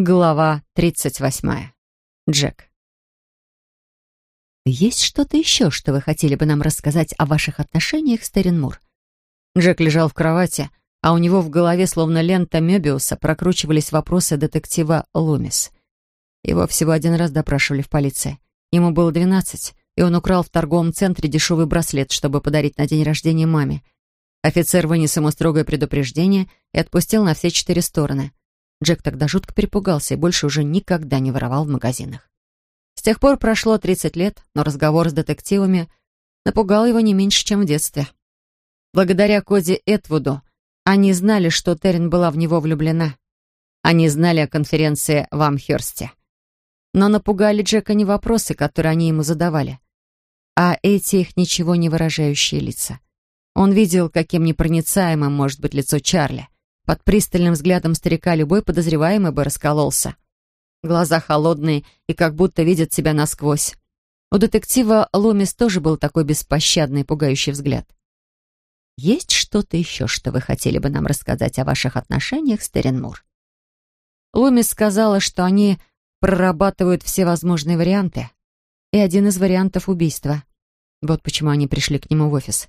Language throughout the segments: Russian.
Глава 38. Джек. «Есть что-то еще, что вы хотели бы нам рассказать о ваших отношениях с Террен Мур?» Джек лежал в кровати, а у него в голове, словно лента Мёбиуса, прокручивались вопросы детектива Лумис. Его всего один раз допрашивали в полиции. Ему было двенадцать, и он украл в торговом центре дешевый браслет, чтобы подарить на день рождения маме. Офицер вынес ему строгое предупреждение и отпустил на все четыре стороны. Джек тогда жутко перепугался и больше уже никогда не воровал в магазинах. С тех пор прошло 30 лет, но разговор с детективами напугал его не меньше, чем в детстве. Благодаря Коди Этвуду они знали, что Террин была в него влюблена. Они знали о конференции в Амхерсте. Но напугали Джека не вопросы, которые они ему задавали, а эти их ничего не выражающие лица. Он видел, каким непроницаемым может быть лицо Чарли — под пристальным взглядом старика любой подозреваемый бы раскололся. Глаза холодные и как будто видят себя насквозь. У детектива Ломис тоже был такой беспощадный, пугающий взгляд. «Есть что-то еще, что вы хотели бы нам рассказать о ваших отношениях с Теренмур?» Ломис сказала, что они прорабатывают все возможные варианты. И один из вариантов — убийства. Вот почему они пришли к нему в офис.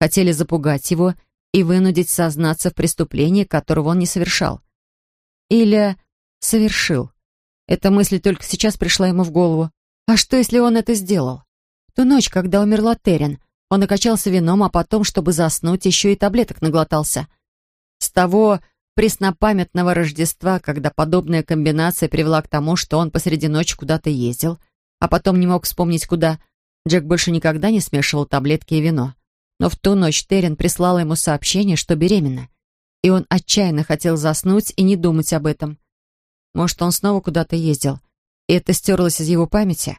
Хотели запугать его и вынудить сознаться в преступлении, которого он не совершал. Или совершил. Эта мысль только сейчас пришла ему в голову. А что, если он это сделал? Ту ночь, когда умерла Терен, он накачался вином, а потом, чтобы заснуть, еще и таблеток наглотался. С того преснопамятного Рождества, когда подобная комбинация привела к тому, что он посреди ночи куда-то ездил, а потом не мог вспомнить куда, Джек больше никогда не смешивал таблетки и вино. Но в ту ночь Терен прислала ему сообщение, что беременна. И он отчаянно хотел заснуть и не думать об этом. Может, он снова куда-то ездил, и это стерлось из его памяти?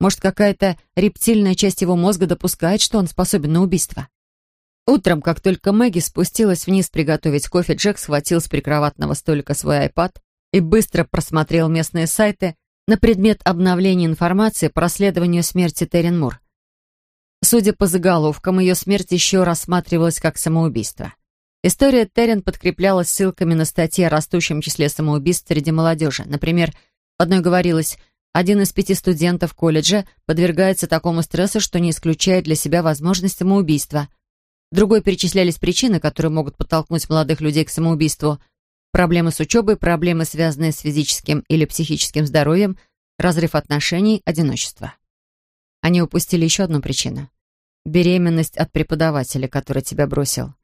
Может, какая-то рептильная часть его мозга допускает, что он способен на убийство? Утром, как только Мэгги спустилась вниз приготовить кофе, Джек схватил с прикроватного столика свой iPad и быстро просмотрел местные сайты на предмет обновления информации по расследованию смерти Терен Мур. Судя по заголовкам, ее смерть еще рассматривалась как самоубийство. История Террен подкреплялась ссылками на статьи о растущем числе самоубийств среди молодежи. Например, в одной говорилось, один из пяти студентов колледжа подвергается такому стрессу, что не исключает для себя возможность самоубийства. В другой перечислялись причины, которые могут подтолкнуть молодых людей к самоубийству. Проблемы с учебой, проблемы, связанные с физическим или психическим здоровьем, разрыв отношений, одиночество. Они упустили еще одну причину. Беременность от преподавателя, который тебя бросил.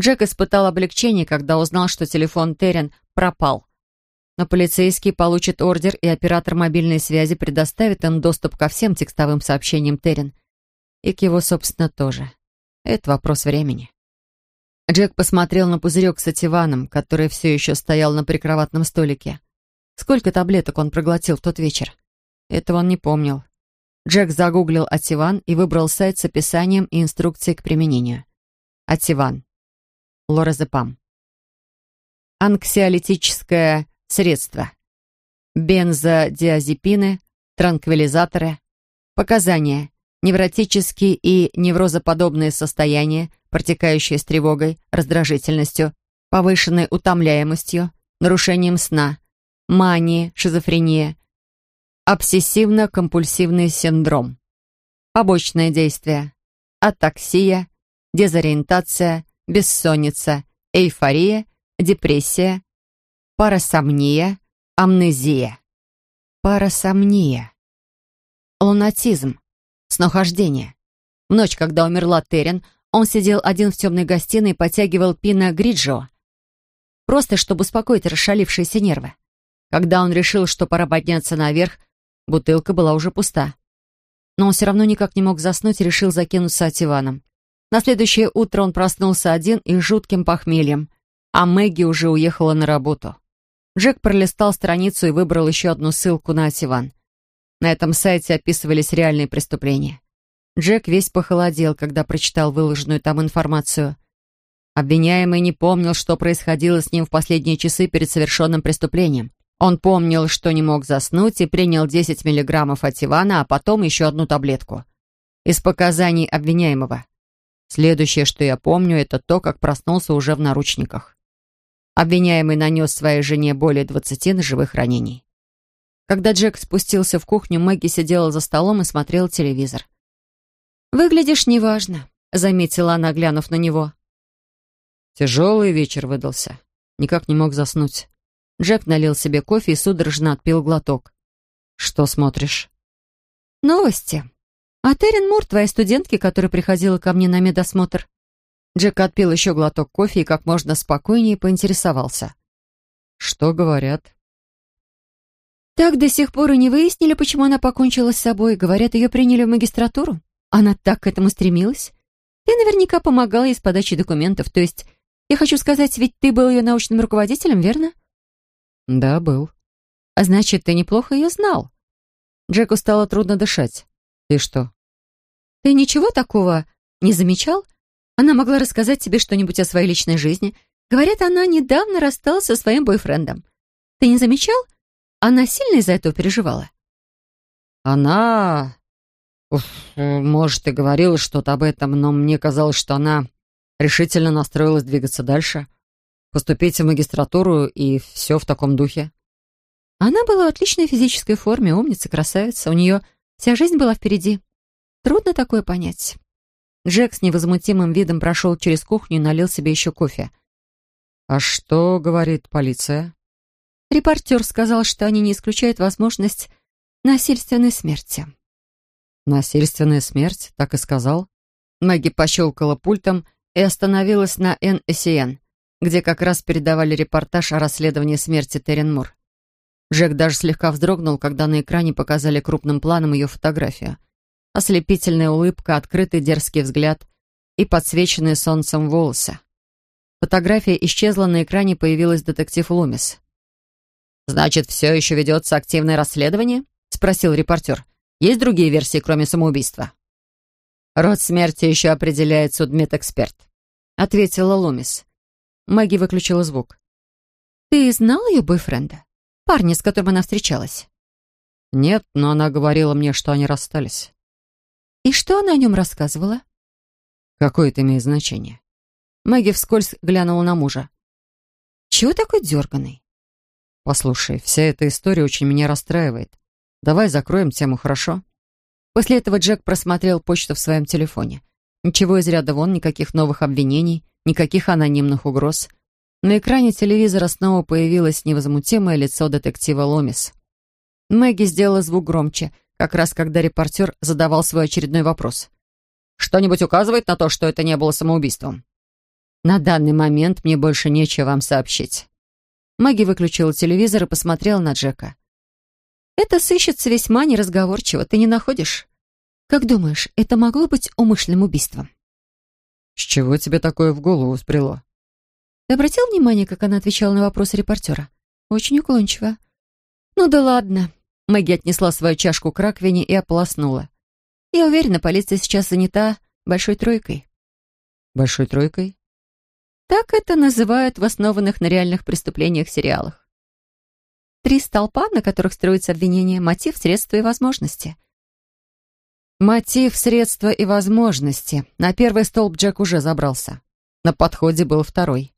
Джек испытал облегчение, когда узнал, что телефон Террен пропал. Но полицейский получит ордер, и оператор мобильной связи предоставит им доступ ко всем текстовым сообщениям Террен. И к его, собственно, тоже. Это вопрос времени. Джек посмотрел на пузырек с ативаном, который все еще стоял на прикроватном столике. Сколько таблеток он проглотил в тот вечер? Этого он не помнил. Джек загуглил Ативан и выбрал сайт с описанием и инструкцией к применению. Ативан. Лоразепам. Анксиолитическое средство. Бензодиазепины, транквилизаторы. Показания. Невротические и неврозоподобные состояния, протекающие с тревогой, раздражительностью, повышенной утомляемостью, нарушением сна, манией, шизофрения, Обсессивно-компульсивный синдром. Побочные действия. Атаксия, дезориентация, бессонница, эйфория, депрессия, парасомния, амнезия. Парасомния. Лунатизм. Снохождение. В ночь, когда умерла Терен, он сидел один в темной гостиной и потягивал пино гриджо, просто чтобы успокоить расшалившиеся нервы. Когда он решил, что пора подняться наверх, Бутылка была уже пуста. Но он все равно никак не мог заснуть и решил закинуться отиваном. На следующее утро он проснулся один и с жутким похмельем, а Мэгги уже уехала на работу. Джек пролистал страницу и выбрал еще одну ссылку на Ативан. На этом сайте описывались реальные преступления. Джек весь похолодел, когда прочитал выложенную там информацию. Обвиняемый не помнил, что происходило с ним в последние часы перед совершенным преступлением. Он помнил, что не мог заснуть и принял 10 миллиграммов ативана, а потом еще одну таблетку. Из показаний обвиняемого. Следующее, что я помню, это то, как проснулся уже в наручниках. Обвиняемый нанес своей жене более 20 ножевых ранений. Когда Джек спустился в кухню, Мэгги сидела за столом и смотрела телевизор. «Выглядишь неважно», — заметила она, глянув на него. Тяжелый вечер выдался. Никак не мог заснуть. Джек налил себе кофе и судорожно отпил глоток. «Что смотришь?» «Новости. А Террин Мур, твоя студентки, которая приходила ко мне на медосмотр». Джек отпил еще глоток кофе и как можно спокойнее поинтересовался. «Что говорят?» «Так до сих пор и не выяснили, почему она покончила с собой. Говорят, ее приняли в магистратуру. Она так к этому стремилась. Ты наверняка помогал ей с подачей документов. То есть, я хочу сказать, ведь ты был ее научным руководителем, верно? Да, был. А значит, ты неплохо ее знал. Джеку стало трудно дышать. Ты что? Ты ничего такого не замечал? Она могла рассказать тебе что-нибудь о своей личной жизни. Говорят, она недавно рассталась со своим бойфрендом. Ты не замечал? Она сильно из-за этого переживала? Она... Уф, может, и говорила что-то об этом, но мне казалось, что она решительно настроилась двигаться дальше, поступить в магистратуру и все в таком духе. Она была в отличной физической форме, умница, красавица. У нее вся жизнь была впереди. Трудно такое понять. Джек с невозмутимым видом прошел через кухню и налил себе еще кофе. «А что говорит полиция?» Репортер сказал, что они не исключают возможность насильственной смерти. «Насильственная смерть?» — так и сказал. Мэгги пощелкала пультом и остановилась на НСН, где как раз передавали репортаж о расследовании смерти Террен Мур. Джек даже слегка вздрогнул, когда на экране показали крупным планом ее фотографию. Ослепительная улыбка, открытый дерзкий взгляд и подсвеченные солнцем волосы. Фотография исчезла, на экране появилась детектив Лумис. «Значит, все еще ведется активное расследование?» — спросил репортер. Есть другие версии, кроме самоубийства?» «Род смерти еще определяет судмедэксперт», — ответила Лумис. Мэгги выключила звук. «Ты знал ее бойфренда? Парня, с которым она встречалась?» «Нет, но она говорила мне, что они расстались». «И что она о нем рассказывала?» «Какое это имеет значение?» Мэгги вскользь глянула на мужа. «Чего такой дерганый?» «Послушай, вся эта история очень меня расстраивает. Давай закроем тему, хорошо?» После этого Джек просмотрел почту в своем телефоне. Ничего из ряда вон, никаких новых обвинений, никаких анонимных угроз. На экране телевизора снова появилось невозмутимое лицо детектива Ломис. Мэгги сделала звук громче, как раз когда репортер задавал свой очередной вопрос. «Что-нибудь указывает на то, что это не было самоубийством?» «На данный момент мне больше нечего вам сообщить». Мэгги выключила телевизор и посмотрела на Джека. Это сыщется весьма неразговорчиво, ты не находишь? Как думаешь, это могло быть умышленным убийством? С чего тебе такое в голову спрело? Ты обратил внимание, как она отвечала на вопросы репортера? Очень уклончиво. Ну да ладно. Мэгги отнесла свою чашку к раковине и ополоснула. Я уверена, полиция сейчас занята большой тройкой. Большой тройкой? Так это называют в основанных на реальных преступлениях сериалах. Три столпа, на которых строится обвинение, мотив, средства и возможности. Мотив, средства и возможности. На первый столб Джек уже забрался. На подходе был второй.